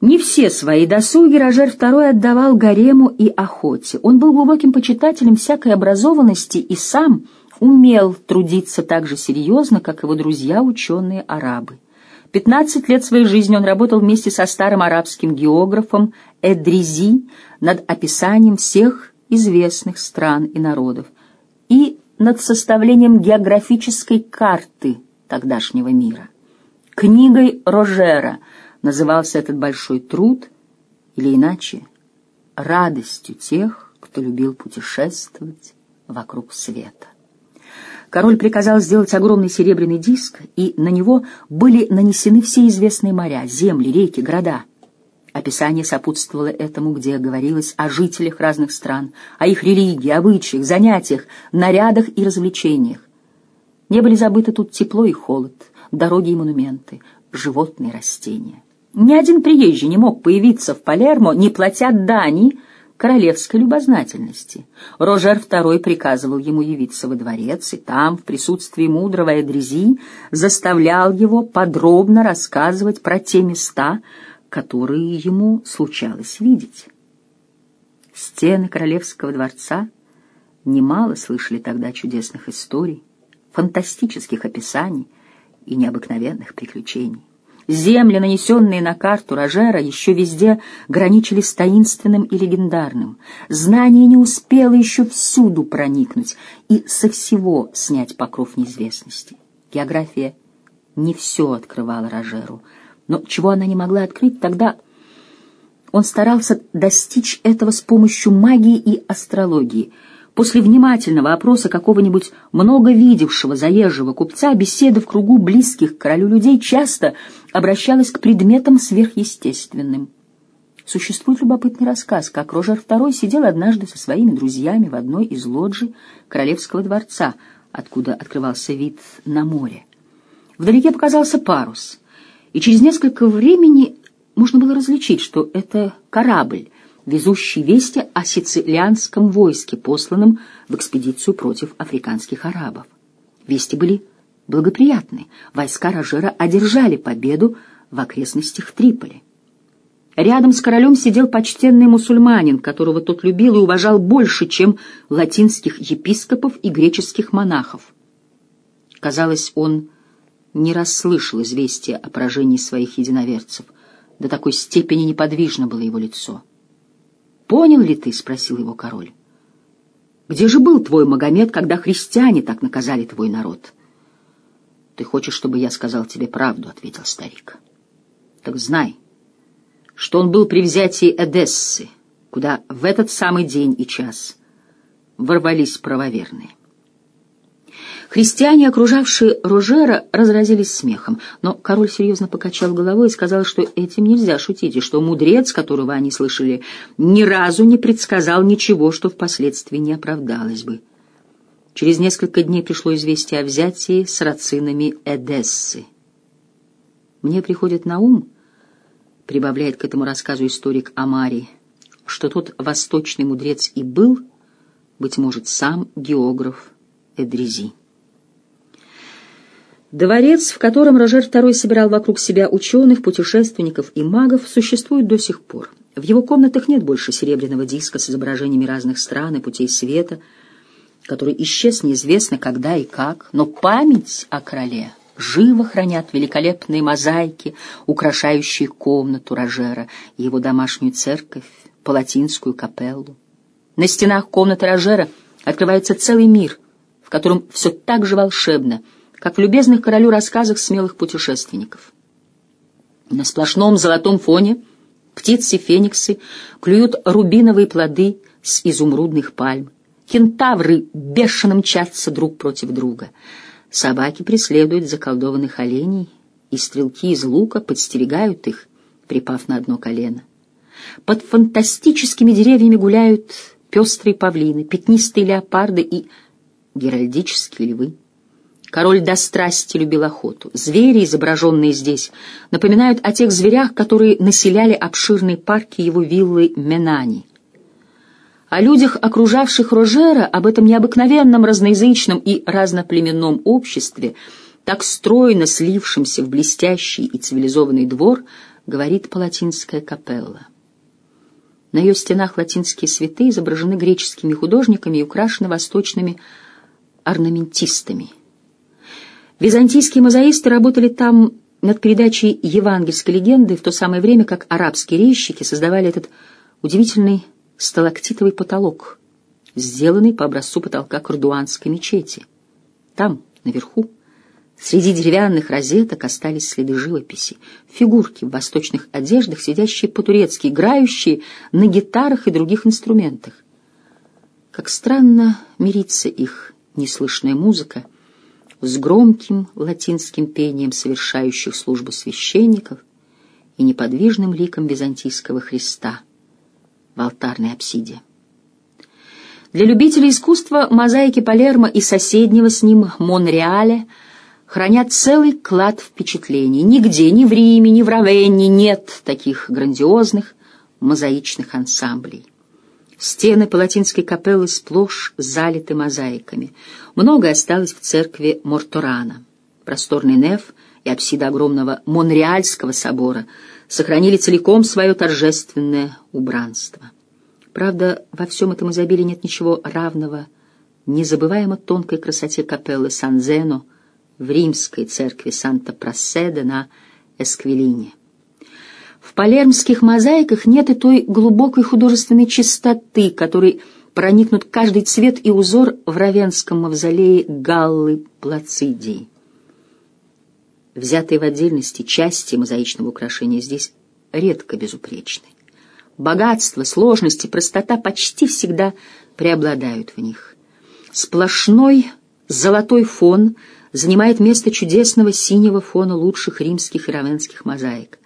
Не все свои досуги Рожер II отдавал гарему и охоте. Он был глубоким почитателем всякой образованности и сам умел трудиться так же серьезно, как его друзья-ученые-арабы. Пятнадцать лет своей жизни он работал вместе со старым арабским географом Эдризи над описанием всех известных стран и народов и над составлением географической карты тогдашнего мира. Книгой Рожера – назывался этот большой труд, или иначе, радостью тех, кто любил путешествовать вокруг света. Король приказал сделать огромный серебряный диск, и на него были нанесены все известные моря, земли, реки, города. Описание сопутствовало этому, где говорилось о жителях разных стран, о их религии, обычаях, занятиях, нарядах и развлечениях. Не были забыты тут тепло и холод, дороги и монументы, животные и растения. Ни один приезжий не мог появиться в Палермо, не платя дани королевской любознательности. Рожер II приказывал ему явиться во дворец, и там, в присутствии мудрого Эдрези, заставлял его подробно рассказывать про те места, которые ему случалось видеть. Стены королевского дворца немало слышали тогда чудесных историй, фантастических описаний и необыкновенных приключений. Земли, нанесенные на карту Рожера, еще везде граничили с таинственным и легендарным. Знание не успело еще всюду проникнуть и со всего снять покров неизвестности. География не все открывала Рожеру, но чего она не могла открыть, тогда он старался достичь этого с помощью магии и астрологии — После внимательного опроса какого-нибудь много видевшего заезжего купца беседа в кругу близких к королю людей часто обращалась к предметам сверхъестественным. Существует любопытный рассказ, как Рожер II сидел однажды со своими друзьями в одной из лоджий королевского дворца, откуда открывался вид на море. Вдалеке показался парус, и через несколько времени можно было различить, что это корабль, везущий вести о сицилианском войске, посланном в экспедицию против африканских арабов. Вести были благоприятны. Войска Рожера одержали победу в окрестностях Триполи. Рядом с королем сидел почтенный мусульманин, которого тот любил и уважал больше, чем латинских епископов и греческих монахов. Казалось, он не расслышал известия о поражении своих единоверцев. До такой степени неподвижно было его лицо. «Понял ли ты?» — спросил его король. «Где же был твой Магомед, когда христиане так наказали твой народ?» «Ты хочешь, чтобы я сказал тебе правду?» — ответил старик. «Так знай, что он был при взятии Эдессы, куда в этот самый день и час ворвались правоверные. Христиане, окружавшие Рожера, разразились смехом, но король серьезно покачал головой и сказал, что этим нельзя шутить, и что мудрец, которого они слышали, ни разу не предсказал ничего, что впоследствии не оправдалось бы. Через несколько дней пришло известие о взятии с рацинами Эдессы. Мне приходит на ум, прибавляет к этому рассказу историк Амари, что тот восточный мудрец и был, быть может, сам географ Эдрези. Дворец, в котором Рожер II собирал вокруг себя ученых, путешественников и магов, существует до сих пор. В его комнатах нет больше серебряного диска с изображениями разных стран и путей света, который исчез неизвестно когда и как, но память о короле живо хранят великолепные мозаики, украшающие комнату Рожера и его домашнюю церковь, палатинскую капеллу. На стенах комнаты Рожера открывается целый мир, в котором все так же волшебно — как в любезных королю рассказах смелых путешественников. На сплошном золотом фоне птицы-фениксы клюют рубиновые плоды с изумрудных пальм. Кентавры бешено мчатся друг против друга. Собаки преследуют заколдованных оленей, и стрелки из лука подстерегают их, припав на одно колено. Под фантастическими деревьями гуляют пестрые павлины, пятнистые леопарды и геральдические львы. Король до страсти любил охоту. Звери, изображенные здесь, напоминают о тех зверях, которые населяли обширные парки его виллы Менани. О людях, окружавших Рожера, об этом необыкновенном разноязычном и разноплеменном обществе, так стройно слившемся в блестящий и цивилизованный двор, говорит палатинская капелла. На ее стенах латинские святые изображены греческими художниками и украшены восточными орнаментистами. Византийские мозаисты работали там над передачей евангельской легенды в то самое время, как арабские резчики создавали этот удивительный сталактитовый потолок, сделанный по образцу потолка кардуанской мечети. Там, наверху, Среди деревянных розеток остались следы живописи, фигурки в восточных одеждах, сидящие по-турецки, играющие на гитарах и других инструментах. Как странно мирится их неслышная музыка с громким латинским пением совершающих службу священников и неподвижным ликом византийского Христа в алтарной апсиде. Для любителей искусства мозаики Палермо и соседнего с ним Монреаля – хранят целый клад впечатлений. Нигде, ни в Риме, ни в Равенне нет таких грандиозных мозаичных ансамблей. Стены палатинской капеллы сплошь залиты мозаиками. Многое осталось в церкви Морторана. Просторный неф и апсида огромного Монреальского собора сохранили целиком свое торжественное убранство. Правда, во всем этом изобилии нет ничего равного незабываемо тонкой красоте капеллы Сан-Зено — в римской церкви Санта-Проседа на Эсквилине. В палермских мозаиках нет и той глубокой художественной чистоты, которой проникнут каждый цвет и узор в равенском мавзолее Галлы Плацидии. Взятые в отдельности части мозаичного украшения здесь редко безупречны. Богатство, сложность и простота почти всегда преобладают в них. Сплошной золотой фон — занимает место чудесного синего фона лучших римских и равенских мозаик.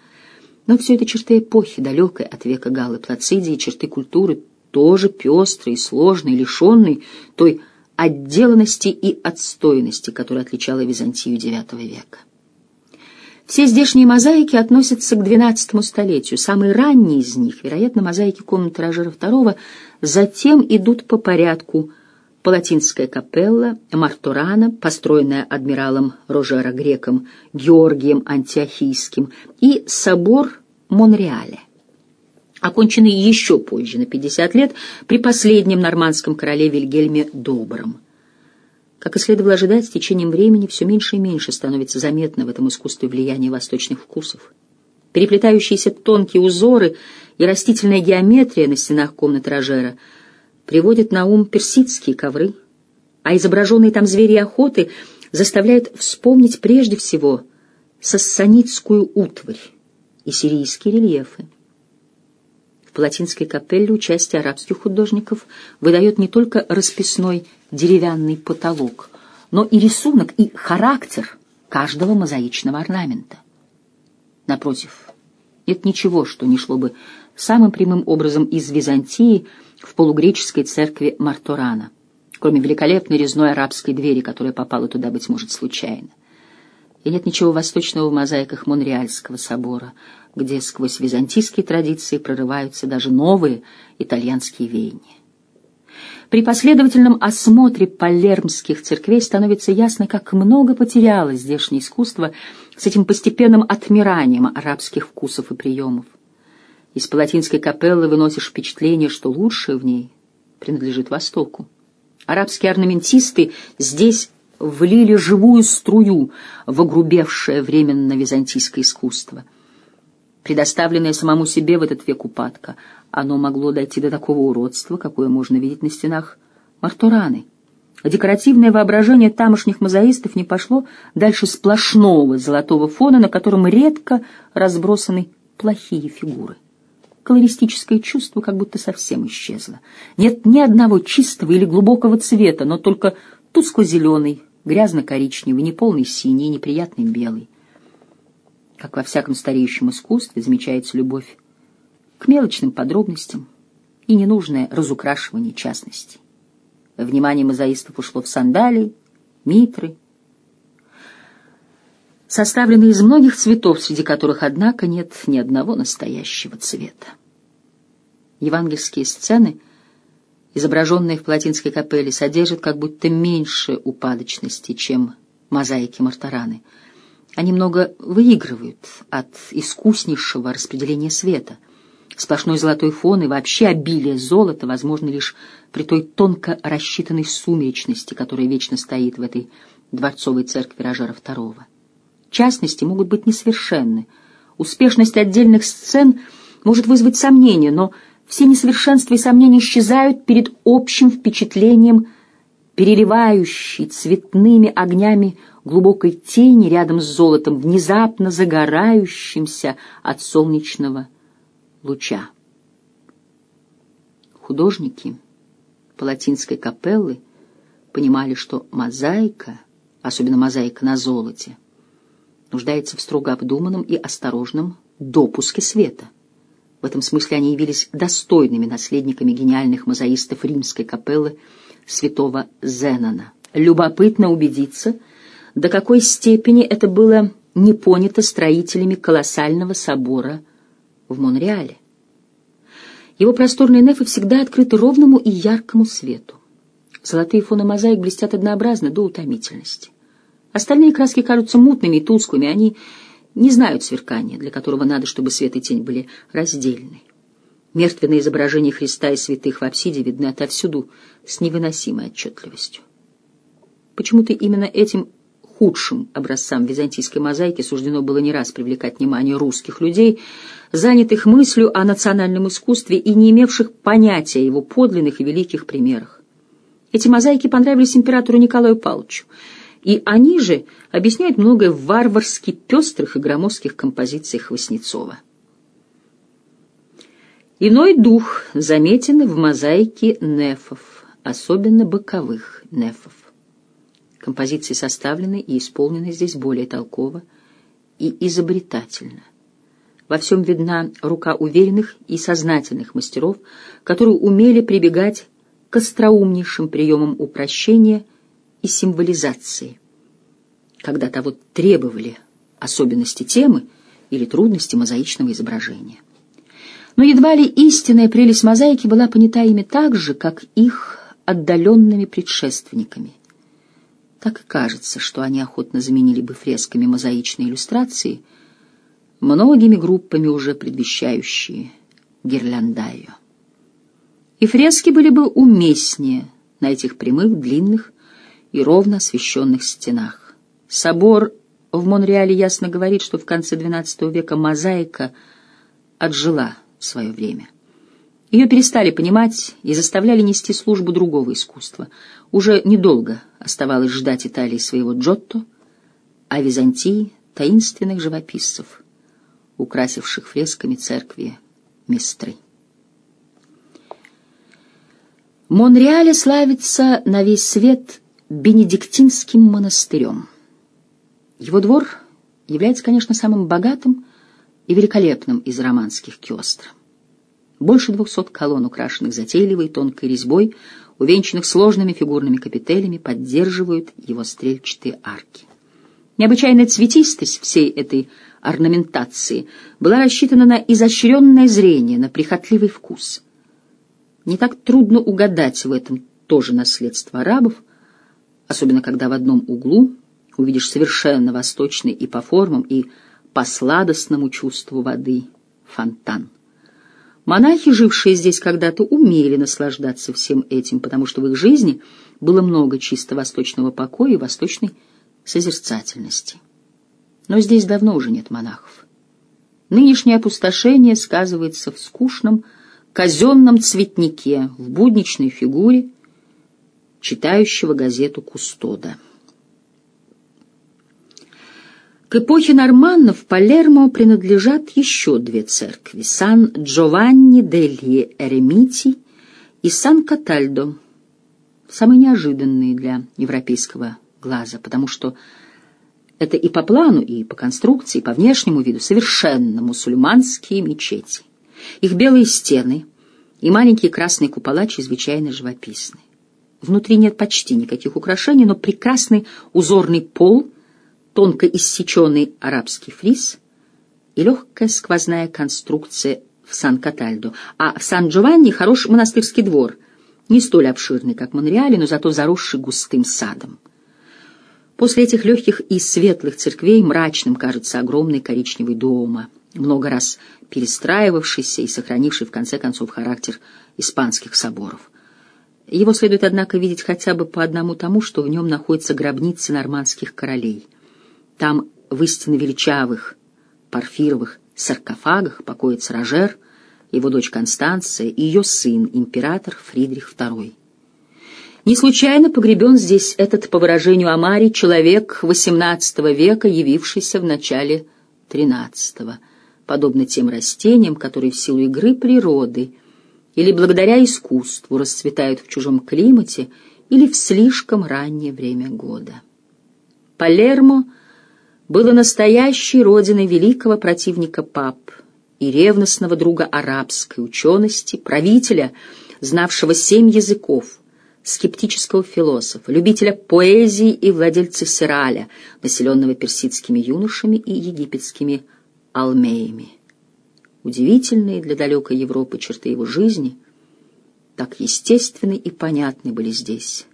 Но все это черты эпохи, далекой от века Галлы Плацидии, черты культуры, тоже пестрые, сложные, лишенные той отделанности и отстойности, которая отличала Византию IX века. Все здешние мозаики относятся к XII столетию. Самые ранние из них, вероятно, мозаики комнаты Рожера II, затем идут по порядку – Палатинская капелла Мартурана, построенная адмиралом Рожера Греком Георгием Антиохийским, и собор Монреаля, оконченный еще позже, на 50 лет, при последнем нормандском короле Вильгельме Добром. Как и следовало ожидать, с течением времени все меньше и меньше становится заметно в этом искусстве влияние восточных вкусов. Переплетающиеся тонкие узоры и растительная геометрия на стенах комнаты Рожера – приводят на ум персидские ковры, а изображенные там звери охоты заставляют вспомнить прежде всего сассанитскую утварь и сирийские рельефы. В Палатинской капелле участие арабских художников выдает не только расписной деревянный потолок, но и рисунок и характер каждого мозаичного орнамента. Напротив, нет ничего, что не шло бы самым прямым образом из Византии – в полугреческой церкви Марторана, кроме великолепной резной арабской двери, которая попала туда, быть может, случайно. И нет ничего восточного в мозаиках Монреальского собора, где сквозь византийские традиции прорываются даже новые итальянские веяния. При последовательном осмотре палермских церквей становится ясно, как много потеряло здешнее искусство с этим постепенным отмиранием арабских вкусов и приемов. Из палатинской капеллы выносишь впечатление, что лучшее в ней принадлежит Востоку. Арабские орнаментисты здесь влили живую струю в огрубевшее временно византийское искусство. Предоставленное самому себе в этот век упадка, оно могло дойти до такого уродства, какое можно видеть на стенах Мартураны. Декоративное воображение тамошних мозаистов не пошло дальше сплошного золотого фона, на котором редко разбросаны плохие фигуры колористическое чувство как будто совсем исчезло. Нет ни одного чистого или глубокого цвета, но только тускло-зеленый, грязно-коричневый, неполный синий, неприятный белый. Как во всяком стареющем искусстве замечается любовь к мелочным подробностям и ненужное разукрашивание частностей. Внимание мозаистов ушло в сандалии, митры, составленный из многих цветов, среди которых, однако, нет ни одного настоящего цвета. Евангельские сцены, изображенные в Платинской капелле, содержат как будто меньше упадочности, чем мозаики Мартараны. Они много выигрывают от искуснейшего распределения света. Сплошной золотой фон и вообще обилие золота возможно лишь при той тонко рассчитанной сумеречности, которая вечно стоит в этой дворцовой церкви Рожера II. Частности могут быть несовершенны. Успешность отдельных сцен может вызвать сомнения, но все несовершенства и сомнения исчезают перед общим впечатлением переливающей цветными огнями глубокой тени рядом с золотом, внезапно загорающимся от солнечного луча. Художники палатинской капеллы понимали, что мозаика, особенно мозаика на золоте, нуждается в строго обдуманном и осторожном допуске света. В этом смысле они явились достойными наследниками гениальных мозаистов римской капеллы святого Зенона. Любопытно убедиться — до какой степени это было не понято строителями колоссального собора в Монреале. Его просторные нефы всегда открыты ровному и яркому свету. Золотые фоны мозаик блестят однообразно до утомительности. Остальные краски кажутся мутными и тусклыми, они не знают сверкания, для которого надо, чтобы свет и тень были раздельны. Мертвенные изображения Христа и святых в апсиде видны отовсюду с невыносимой отчетливостью. Почему-то именно этим худшим образцам византийской мозаики суждено было не раз привлекать внимание русских людей, занятых мыслью о национальном искусстве и не имевших понятия о его подлинных и великих примерах. Эти мозаики понравились императору Николаю Павловичу, и они же объясняют многое в варварски пестрых и громоздких композициях Васнецова. Иной дух заметен в мозаике нефов, особенно боковых нефов. Композиции составлены и исполнены здесь более толково и изобретательно. Во всем видна рука уверенных и сознательных мастеров, которые умели прибегать к остроумнейшим приемам упрощения и символизации, когда того требовали особенности темы или трудности мозаичного изображения. Но едва ли истинная прелесть мозаики была понята ими так же, как их отдаленными предшественниками – так и кажется, что они охотно заменили бы фресками мозаичные иллюстрации многими группами, уже предвещающие гирляндаю. И фрески были бы уместнее на этих прямых, длинных и ровно освещенных стенах. Собор в Монреале ясно говорит, что в конце XII века мозаика отжила свое время. Ее перестали понимать и заставляли нести службу другого искусства. Уже недолго оставалось ждать Италии своего Джотто, а Византии — таинственных живописцев, украсивших фресками церкви Местры. Монреале славится на весь свет Бенедиктинским монастырем. Его двор является, конечно, самым богатым и великолепным из романских киостров. Больше двухсот колонн, украшенных затейливой тонкой резьбой, увенчанных сложными фигурными капителями, поддерживают его стрельчатые арки. Необычайная цветистость всей этой орнаментации была рассчитана на изощренное зрение, на прихотливый вкус. Не так трудно угадать в этом тоже наследство арабов, особенно когда в одном углу увидишь совершенно восточный и по формам, и по сладостному чувству воды фонтан. Монахи, жившие здесь когда-то, умели наслаждаться всем этим, потому что в их жизни было много чисто восточного покоя и восточной созерцательности. Но здесь давно уже нет монахов. Нынешнее опустошение сказывается в скучном казенном цветнике, в будничной фигуре читающего газету Кустода. К эпохе норманнов Палермо принадлежат еще две церкви – Сан-Джованни дельи Эремити и Сан-Катальдо, самые неожиданные для европейского глаза, потому что это и по плану, и по конструкции, и по внешнему виду совершенно мусульманские мечети. Их белые стены и маленькие красные купола чрезвычайно живописны. Внутри нет почти никаких украшений, но прекрасный узорный пол – тонко иссеченный арабский фриз и легкая сквозная конструкция в Сан-Катальдо, а в Сан-Джованни хороший монастырский двор, не столь обширный, как в Монреале, но зато заросший густым садом. После этих легких и светлых церквей мрачным кажется огромный коричневый дома, много раз перестраивавшийся и сохранивший в конце концов характер испанских соборов. Его следует, однако, видеть хотя бы по одному тому, что в нем находятся гробницы нормандских королей. Там в истинно величавых парфировых саркофагах покоится Рожер, его дочь Констанция и ее сын, император Фридрих II. Не случайно погребен здесь этот, по выражению Амари, человек XVIII века, явившийся в начале XIII, подобно тем растениям, которые в силу игры природы или благодаря искусству расцветают в чужом климате или в слишком раннее время года. Палермо было настоящей родиной великого противника пап и ревностного друга арабской учености, правителя, знавшего семь языков, скептического философа, любителя поэзии и владельца Сираля, населенного персидскими юношами и египетскими алмеями. Удивительные для далекой Европы черты его жизни так естественны и понятны были здесь,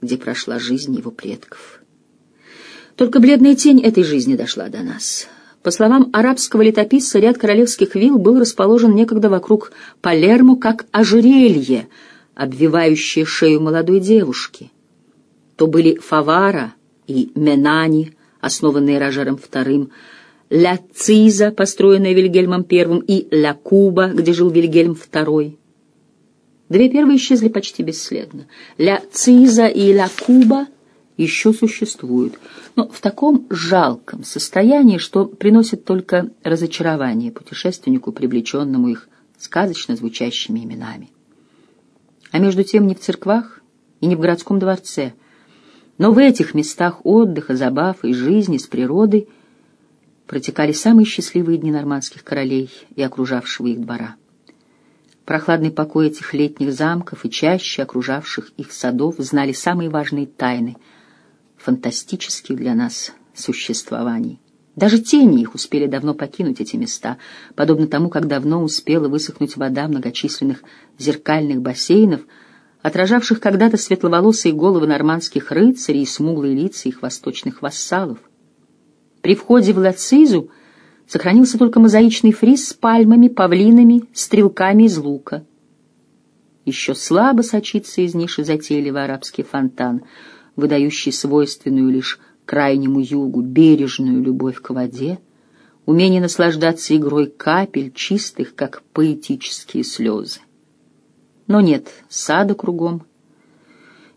где прошла жизнь его предков. Только бледная тень этой жизни дошла до нас. По словам арабского летописца, ряд королевских вилл был расположен некогда вокруг Палермо как ожерелье, обвивающее шею молодой девушки. То были Фавара и Менани, основанные Рожером II, Ля Циза, построенная Вильгельмом I, и Ля Куба, где жил Вильгельм II. Две первые исчезли почти бесследно. Ля Циза и Ля Куба еще существуют, но в таком жалком состоянии, что приносит только разочарование путешественнику, привлеченному их сказочно звучащими именами. А между тем не в церквах и не в городском дворце, но в этих местах отдыха, забав и жизни с природой протекали самые счастливые дни нормандских королей и окружавшего их двора. Прохладный покой этих летних замков и чаще окружавших их садов знали самые важные тайны — фантастических для нас существований. Даже тени их успели давно покинуть эти места, подобно тому, как давно успела высохнуть вода многочисленных зеркальных бассейнов, отражавших когда-то светловолосые головы нормандских рыцарей и смуглые лица их восточных вассалов. При входе в Лацизу сохранился только мозаичный фриз с пальмами, павлинами, стрелками из лука. Еще слабо сочится из ниши затейливый арабский фонтан — выдающий свойственную лишь крайнему югу бережную любовь к воде, умение наслаждаться игрой капель, чистых, как поэтические слезы. Но нет сада кругом,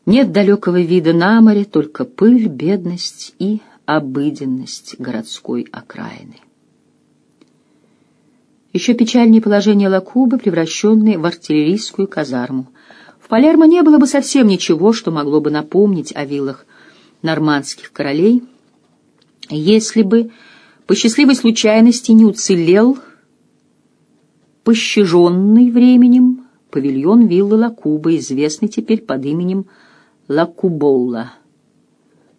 нет далекого вида на море, только пыль, бедность и обыденность городской окраины. Еще печальнее положение Лакубы, превращенной в артиллерийскую казарму, в Палермо не было бы совсем ничего, что могло бы напомнить о виллах нормандских королей, если бы по счастливой случайности не уцелел пощаженный временем павильон виллы Лакуба, известный теперь под именем Лакуболла.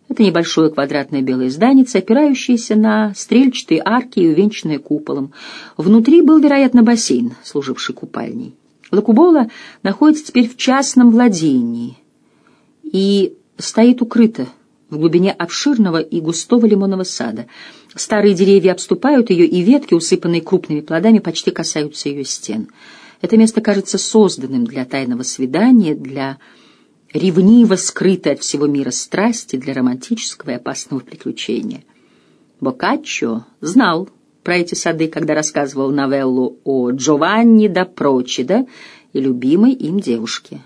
Это небольшое квадратное белое здание, опирающееся на стрельчатые арки и увенчанное куполом. Внутри был, вероятно, бассейн, служивший купальней. Лакубола находится теперь в частном владении и стоит укрыто в глубине обширного и густого лимонного сада. Старые деревья обступают ее, и ветки, усыпанные крупными плодами, почти касаются ее стен. Это место кажется созданным для тайного свидания, для ревниво скрытой от всего мира страсти, для романтического и опасного приключения. Боккаччо знал про эти сады, когда рассказывал новеллу о Джованни да Прочида и любимой им девушке.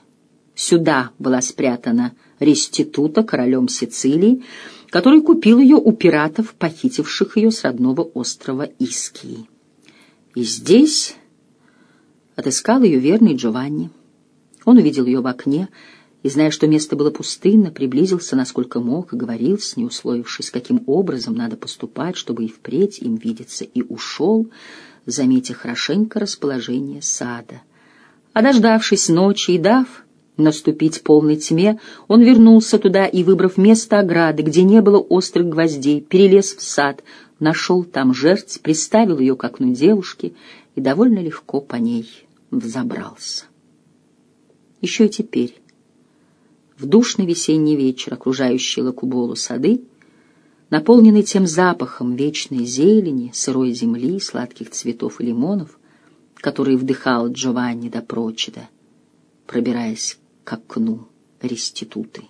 Сюда была спрятана реститута королем Сицилии, который купил ее у пиратов, похитивших ее с родного острова Искии. И здесь отыскал ее верный Джованни. Он увидел ее в окне, и, зная, что место было пустынно, приблизился, насколько мог, и говорил с ней, условившись, каким образом надо поступать, чтобы и впредь им видеться, и ушел, заметив хорошенько расположение сада. А дождавшись ночи и дав наступить полной тьме, он вернулся туда и, выбрав место ограды, где не было острых гвоздей, перелез в сад, нашел там жертв, приставил ее к окну девушки и довольно легко по ней взобрался. Еще и теперь, В душный весенний вечер окружающие Лакуболу сады, наполненный тем запахом вечной зелени, сырой земли, сладких цветов и лимонов, которые вдыхал Джованни да Прочеда, пробираясь к окну реституты.